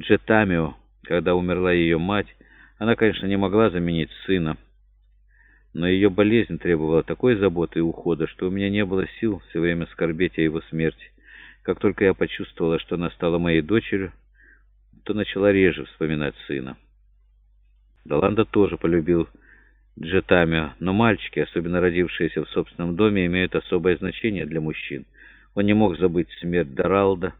Джетамио, когда умерла ее мать, она, конечно, не могла заменить сына, но ее болезнь требовала такой заботы и ухода, что у меня не было сил все время скорбеть о его смерти. Как только я почувствовала, что она стала моей дочерью, то начала реже вспоминать сына. Доланда тоже полюбил Джетамио, но мальчики, особенно родившиеся в собственном доме, имеют особое значение для мужчин. Он не мог забыть смерть Доралда,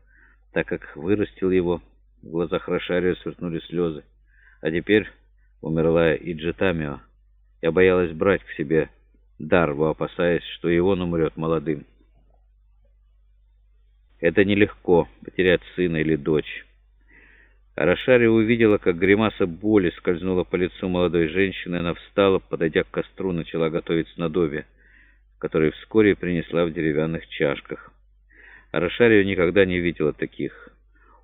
так как вырастил его. В глазах Рошарио сверкнули слезы. А теперь умерла и Джетамио. Я боялась брать к себе Дарву, опасаясь, что и он умрет молодым. Это нелегко, потерять сына или дочь. Арашари увидела, как гримаса боли скользнула по лицу молодой женщины. Она встала, подойдя к костру, начала готовить снадобье, которое вскоре принесла в деревянных чашках. Арашарию никогда не видела таких.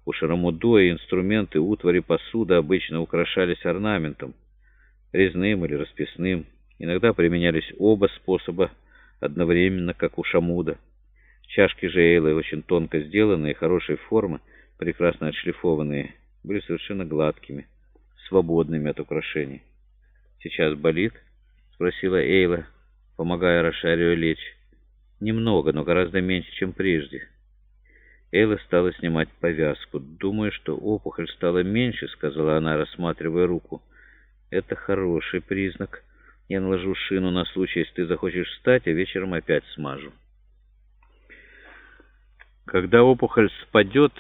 У Шарамудоя инструменты, утвари, посуда обычно украшались орнаментом, резным или расписным. Иногда применялись оба способа одновременно, как у Шамуда. Чашки же Эйлы очень тонко сделанные, хорошей формы, прекрасно отшлифованные, были совершенно гладкими, свободными от украшений. «Сейчас болит?» — спросила Эйла, помогая Рошарию лечь. «Немного, но гораздо меньше, чем прежде». Эйла стала снимать повязку. «Думаю, что опухоль стала меньше», — сказала она, рассматривая руку. «Это хороший признак. Я наложу шину на случай, если ты захочешь встать, а вечером опять смажу». Когда опухоль спадет,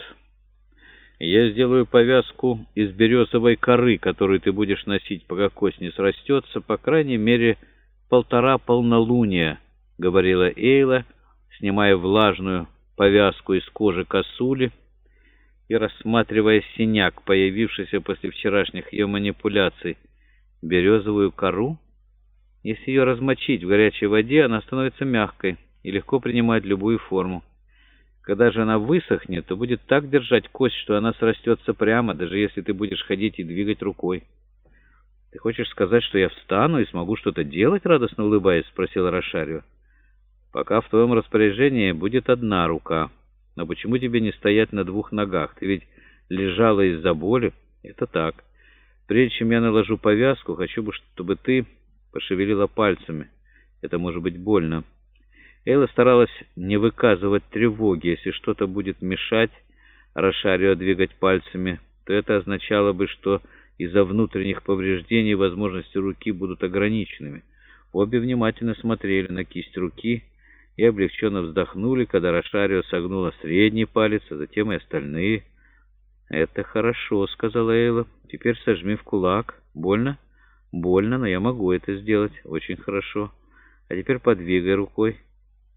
я сделаю повязку из березовой коры, которую ты будешь носить, пока кость не срастется, по крайней мере, полтора полнолуния, — говорила Эйла, снимая влажную повязку из кожи косули и рассматривая синяк, появившийся после вчерашних ее манипуляций. Березовую кору? Если ее размочить в горячей воде, она становится мягкой и легко принимает любую форму. Когда же она высохнет, то будет так держать кость, что она срастется прямо, даже если ты будешь ходить и двигать рукой. «Ты хочешь сказать, что я встану и смогу что-то делать?» — радостно улыбаясь, спросил Рошарио. «Пока в твоем распоряжении будет одна рука. Но почему тебе не стоять на двух ногах? Ты ведь лежала из-за боли. Это так. Прежде чем я наложу повязку, хочу бы, чтобы ты пошевелила пальцами. Это может быть больно». Эйла старалась не выказывать тревоги. Если что-то будет мешать Рошарио двигать пальцами, то это означало бы, что из-за внутренних повреждений возможности руки будут ограниченными. Обе внимательно смотрели на кисть руки и облегченно вздохнули, когда Рошарио согнула средний палец, а затем и остальные. «Это хорошо», — сказала Эйла. «Теперь сожми в кулак. Больно?» «Больно, но я могу это сделать. Очень хорошо. А теперь подвигай рукой».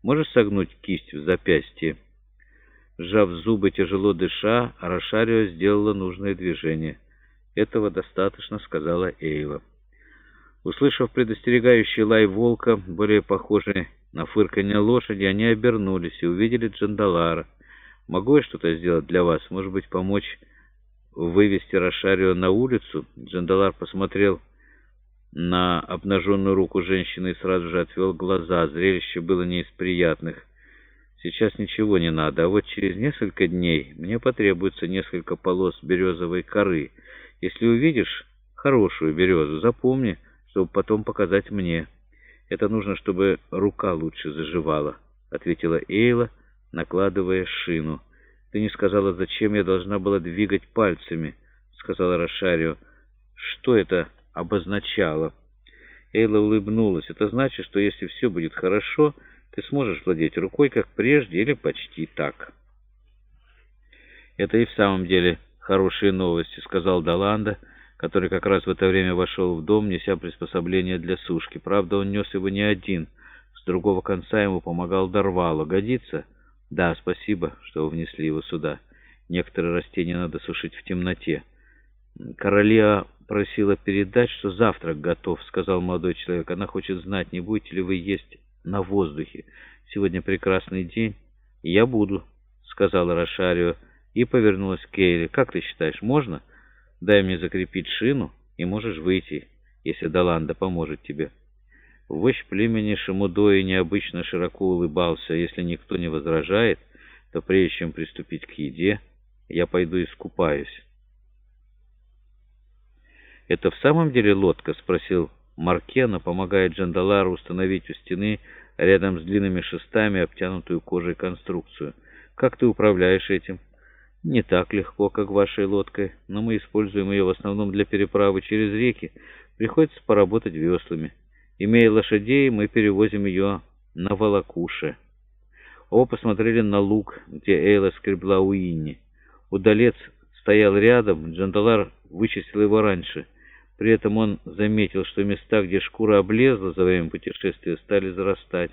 Можешь согнуть кисть в запястье?» Сжав зубы, тяжело дыша, Арашарио сделала нужное движение. «Этого достаточно», — сказала Эйва. Услышав предостерегающий лай волка, более похожий на фырканье лошади, они обернулись и увидели Джандалара. «Могу я что-то сделать для вас? Может быть, помочь вывести Рошарио на улицу?» Джандалар посмотрел на обнаженную руку женщины и сразу же отвел глаза. Зрелище было не из приятных. Сейчас ничего не надо, а вот через несколько дней мне потребуется несколько полос березовой коры. Если увидишь хорошую березу, запомни, чтобы потом показать мне. Это нужно, чтобы рука лучше заживала, — ответила Эйла, накладывая шину. Ты не сказала, зачем я должна была двигать пальцами, — сказала Рошарио. Что это обозначало. Эйла улыбнулась. Это значит, что если все будет хорошо, ты сможешь владеть рукой, как прежде, или почти так. Это и в самом деле хорошие новости, сказал Даланда, который как раз в это время вошел в дом, неся приспособление для сушки. Правда, он нес его не один. С другого конца ему помогал Дарвало. Годится? Да, спасибо, что вы внесли его сюда. Некоторые растения надо сушить в темноте. Королева просила передать, что завтрак готов, сказал молодой человек. Она хочет знать, не будете ли вы есть на воздухе. Сегодня прекрасный день. Я буду, сказала Рошарио и повернулась к Кейли. Как ты считаешь, можно? Дай мне закрепить шину, и можешь выйти, если Даланда поможет тебе. Вождь племени Шамудои необычно широко улыбался. Если никто не возражает, то прежде чем приступить к еде, я пойду искупаюсь. «Это в самом деле лодка?» — спросил Маркена, помогая Джандалару установить у стены рядом с длинными шестами обтянутую кожей конструкцию. «Как ты управляешь этим?» «Не так легко, как вашей лодкой, но мы используем ее в основном для переправы через реки. Приходится поработать веслами. Имея лошадей, мы перевозим ее на волокуше». Оба посмотрели на луг, где Эйла скребла у Инни. Удалец стоял рядом, Джандалар вычислил его раньше. При этом он заметил, что места, где шкура облезла за время путешествия, стали зарастать.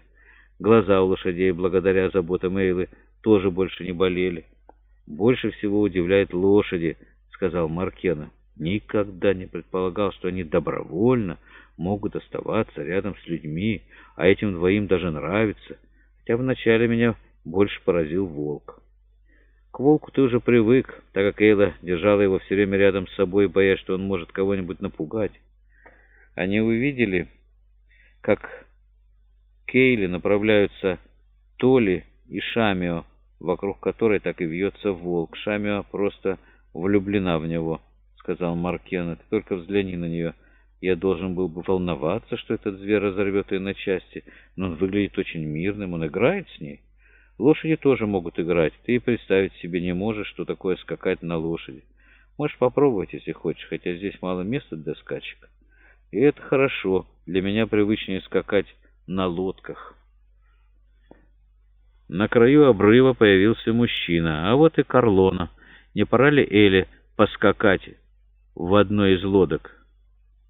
Глаза у лошадей, благодаря заботам Эйлы, тоже больше не болели. «Больше всего удивляет лошади», — сказал Маркена. «Никогда не предполагал, что они добровольно могут оставаться рядом с людьми, а этим двоим даже нравится, хотя вначале меня больше поразил волк». К волку ты уже привык, так как Эйла держала его все время рядом с собой, боясь, что он может кого-нибудь напугать. Они увидели, как Кейли направляются Толи и Шамио, вокруг которой так и вьется волк. Шамио просто влюблена в него, сказал Маркена. Ты только взгляни на нее. Я должен был бы волноваться, что этот зверь разорвет ее на части, но он выглядит очень мирным, он играет с ней. Лошади тоже могут играть. Ты представить себе не можешь, что такое скакать на лошади. Можешь попробовать, если хочешь, хотя здесь мало места для скачек. И это хорошо. Для меня привычнее скакать на лодках. На краю обрыва появился мужчина, а вот и Карлона. Не пора ли Эле поскакать в одной из лодок?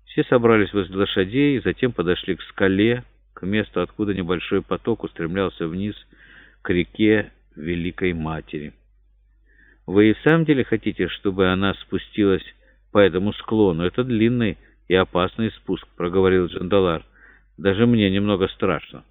Все собрались возле лошадей, затем подошли к скале, к месту, откуда небольшой поток устремлялся вниз к реке Великой Матери. Вы и в самом деле хотите, чтобы она спустилась по этому склону? Это длинный и опасный спуск, проговорил Джандалар. Даже мне немного страшно.